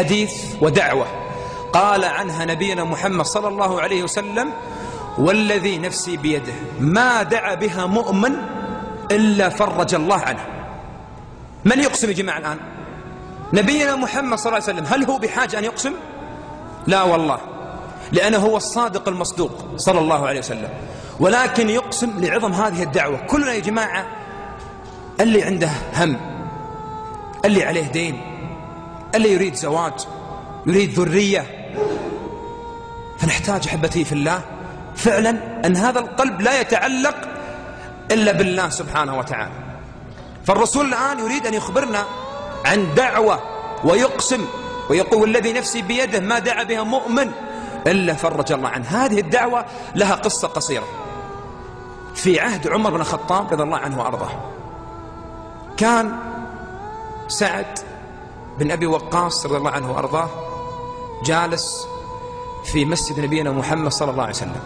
حديث ودعوة. قال عنها نبينا محمد صلى الله عليه وسلم والذي نفسي بيده ما دعا بها مؤمن إلا فرج الله عنه. من يقسم يا جماعة الآن؟ نبينا محمد صلى الله عليه وسلم هل هو بحاجة أن يقسم؟ لا والله لأنه هو الصادق المصدوق صلى الله عليه وسلم. ولكن يقسم لعظم هذه الدعوة. كلنا يا جماعة اللي عنده هم اللي عليه دين اللي يريد زواج يريد ذرية. فنحتاج أحبتي في الله. فعلا أن هذا القلب لا يتعلق إلا بالله سبحانه وتعالى. فالرسول الآن يريد أن يخبرنا عن دعوة ويقسم ويقول الذي نفسي بيده ما دعا بها مؤمن إلا فرج الله عنه. هذه الدعوة لها قصة قصيرة. في عهد عمر بن الخطاب رضي الله عنه وأرضاه كان سعد بن أبي وقاص رضي الله عنه وأرضاه جالس في مسجد نبينا محمد صلى الله عليه وسلم.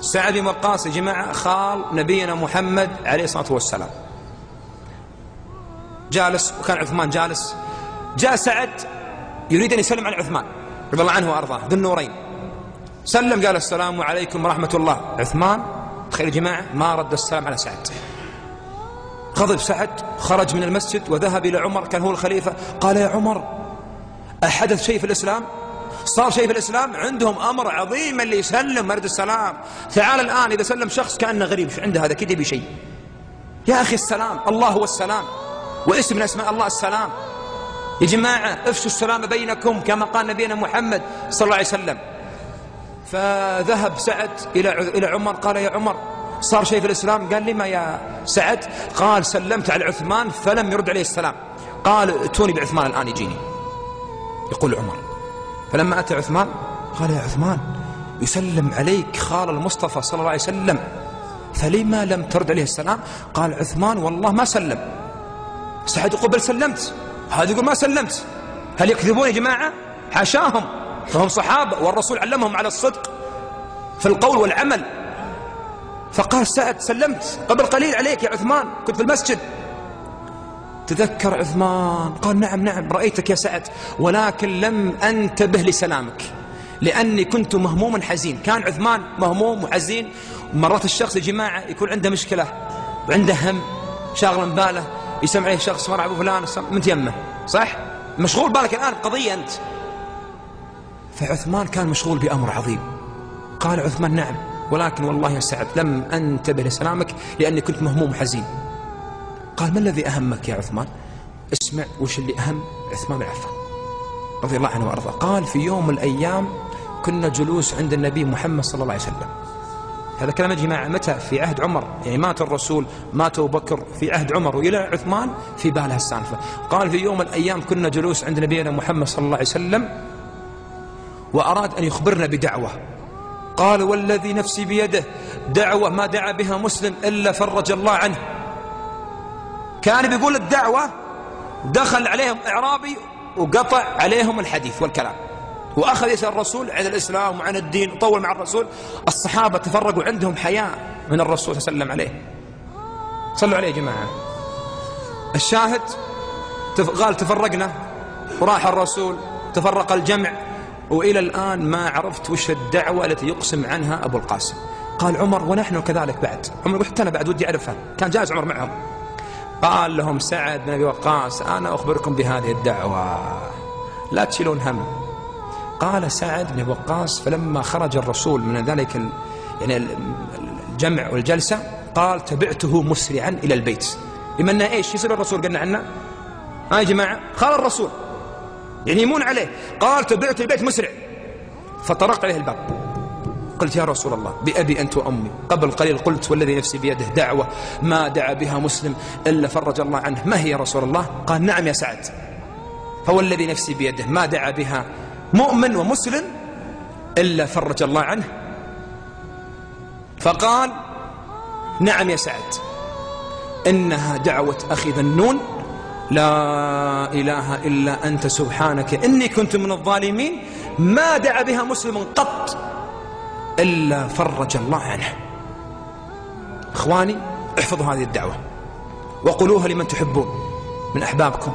سعد بن وقاص يا جماعة خال نبينا محمد عليه الصلاة والسلام. جالس وكان عثمان جالس. جاء سعد يريد أن يسلم على عثمان رضي الله عنه وأرضاه ذو النورين. سلم قال السلام عليكم ورحمة الله. عثمان تخيل يا جماعة ما رد السلام على سعد. غضب سعد خرج من المسجد وذهب إلى عمر كان هو الخليفة قال يا عمر أحدث شيء في الإسلام؟ صار شيء في الإسلام؟ عندهم أمر عظيم اللي يسلم مرد السلام. تعال الآن إذا سلم شخص كأنه غريب عنده هذا؟ كده بشيء يا أخي السلام الله هو السلام واسم من أسماء الله السلام. يا جماعة افشوا السلام بينكم كما قال نبينا محمد صلى الله عليه وسلم. فذهب سعد إلى إلى عمر قال يا عمر صار شيء في الإسلام؟ قال لما يا سعد؟ قال سلمت على عثمان فلم يرد عليه السلام. قال اتوني بعثمان الآن يجيني. يقول عمر. فلما أتى عثمان قال يا عثمان يسلم عليك خال المصطفى صلى الله عليه وسلم. فلما لم ترد عليه السلام؟ قال عثمان والله ما سلم. سعد يقول بل سلمت. هذا يقول ما سلمت. هل يكذبون يا جماعة؟ حاشاهم. فهم صحابة والرسول علمهم على الصدق في القول والعمل. فقال سعد سلمت. قبل قليل عليك يا عثمان كنت في المسجد. تذكر عثمان؟ قال نعم نعم رأيتك يا سعد ولكن لم أنتبه لسلامك لأني كنت مهموما حزين. كان عثمان مهموم وحزين. مرات الشخص يا جماعة يكون عنده مشكلة وعنده هم شاغل باله يسمع عليه شخص مرة أبو فلان من تيمه صح؟ مشغول بالك الآن قضية أنت. فعثمان كان مشغول بأمر عظيم. قال عثمان نعم. ولكن والله يا سعد لم أنتبه لسلامك لأني كنت مهموم حزين. قال ما الذي أهمك يا عثمان؟ اسمع وش اللي أهم؟ عثمان عفان رضي الله عنه وأرضاه. قال في يوم من الأيام كنا جلوس عند النبي محمد صلى الله عليه وسلم. هذا كلام يا جماعة متى؟ في عهد عمر. يعني مات الرسول مات أبو بكر في عهد عمر وإلى عثمان في بالها السالفة. قال في يوم من الأيام كنا جلوس عند نبينا محمد صلى الله عليه وسلم وأراد أن يخبرنا بدعوة. قال والذي نفسي بيده دعوة ما دعا بها مسلم إلا فرج الله عنه. كان بيقول الدعوة دخل عليهم إعرابي وقطع عليهم الحديث والكلام. وأخذ يسأل الرسول عن الإسلام وعن الدين وطول مع الرسول. الصحابة تفرقوا عندهم حياء من الرسول صلى الله عليه وسلم عليه. صلوا عليه يا جماعة. الشاهد قال تفرقنا. وراح الرسول تفرق الجمع. وإلى الآن ما عرفت وش الدعوة التي يقسم عنها أبو القاسم. قال عمر ونحن كذلك بعد. عمر حتى أنا بعد ودي أعرفها. كان جالس عمر معهم. قال لهم سعد بن أبي وقاص أنا أخبركم بهذه الدعوة. لا تشيلون هم. قال سعد بن وقاص فلما خرج الرسول من ذلك. يعني الجمع والجلسة قال تبعته مسرعا إلى البيت. أنه إيش؟ يصير الرسول قلنا عنه. ها يا جماعة. قال الرسول يعني يمون عليه. قال تبعت البيت مسرع. فطرقت عليه الباب. قلت يا رسول الله بأبي أنت وأمي. قبل قليل قلت والذي نفسي بيده دعوة ما دعا بها مسلم إلا فرج الله عنه. ما هي يا رسول الله؟ قال نعم يا سعد. هو الذي نفسي بيده ما دعا بها مؤمن ومسلم إلا فرج الله عنه. فقال نعم يا سعد. إنها دعوة أخي ذنون لا إله إلا أنت سبحانك إني كنت من الظالمين. ما دعا بها مسلم قط إلا فرج الله عنه. إخواني احفظوا هذه الدعوة وقولوها لمن تحبون من أحبابكم.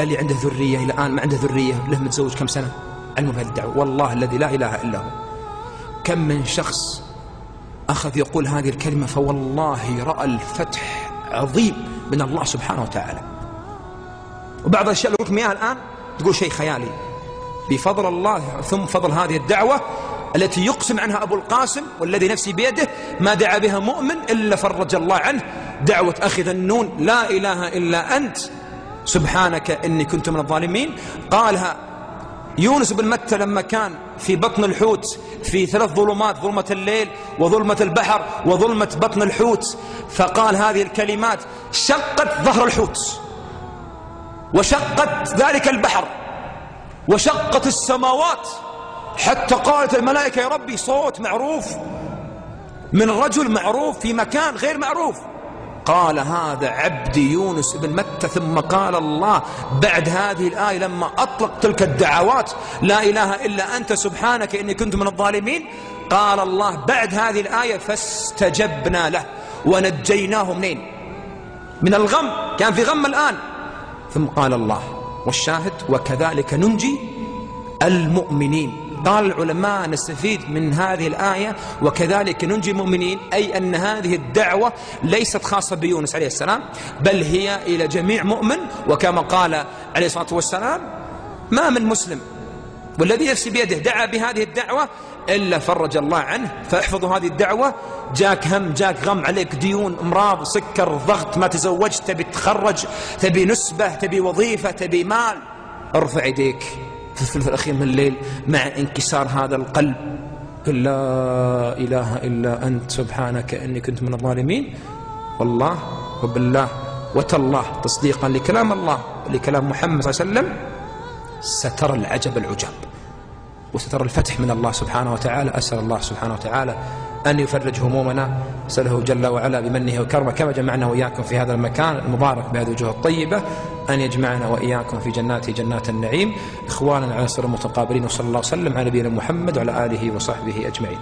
اللي عنده ذرية إلى الآن ما عنده ذرية له متزوج كم سنة؟ علمه بهذه الدعوة والله الذي لا إله إلا هو. كم من شخص أخذ يقول هذه الكلمة فوالله رأى الفتح عظيم من الله سبحانه وتعالى. وبعض الأشياء اللي لكم إياها الآن تقول شيء خيالي. بفضل الله ثم فضل هذه الدعوة التي يقسم عنها أبو القاسم والذي نفسي بيده ما دعا بها مؤمن إلا فرج الله عنه. دعوة أخي ذنون لا إله إلا أنت. سبحانك إني كنت من الظالمين. قالها يونس بن متى لما كان في بطن الحوت في ثلاث ظلمات ظلمة الليل وظلمة البحر وظلمة بطن الحوت. فقال هذه الكلمات شقت ظهر الحوت. وشقت ذلك البحر وشقت السماوات. حتى قالت الملائكة يا ربي صوت معروف من رجل معروف في مكان غير معروف. قال هذا عبدي يونس بن متى. ثم قال الله بعد هذه الآية لما أطلق تلك الدعوات لا إله إلا أنت سبحانك إني كنت من الظالمين. قال الله بعد هذه الآية فاستجبنا له ونجيناه منين؟ من الغم. كان في غم الآن. ثم قال الله والشاهد وكذلك ننجي المؤمنين. قال العلماء نستفيد من هذه الآية وكذلك ننجي المؤمنين أي أن هذه الدعوة ليست خاصة بيونس عليه السلام بل هي إلى جميع مؤمن. وكما قال عليه الصلاة والسلام ما من مسلم والذي نفسي بيده دعا بهذه الدعوة إلا فرج الله عنه فاحفظوا هذه الدعوة. جاك هم جاك غم عليك ديون امراض سكر ضغط ما تزوجت تبي تخرج تبي نسبة تبي وظيفة تبي مال. ارفع يديك. في الثلث الأخير من الليل مع انكسار هذا القلب. قل لا إله إلا أنت سبحانك إني كنت من الظالمين. والله وبالله وتالله تصديقا لكلام الله ولكلام محمد صلى الله عليه وسلم. سترى العجب العجاب. وسترى الفتح من الله سبحانه وتعالى. أسأل الله سبحانه وتعالى أن يفرج همومنا. أسأله جل وعلا بمنه وكرمه كما جمعنا وإياكم في هذا المكان المبارك بهذه الوجوه الطيبة أن يجمعنا وإياكم في جنات جنات النعيم. إخوانا على سر المتقابلين وصلى الله وسلم على نبينا محمد وعلى آله وصحبه أجمعين.